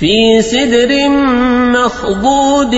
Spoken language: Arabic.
فِي سِدْرٍ مَّخْضُودٍ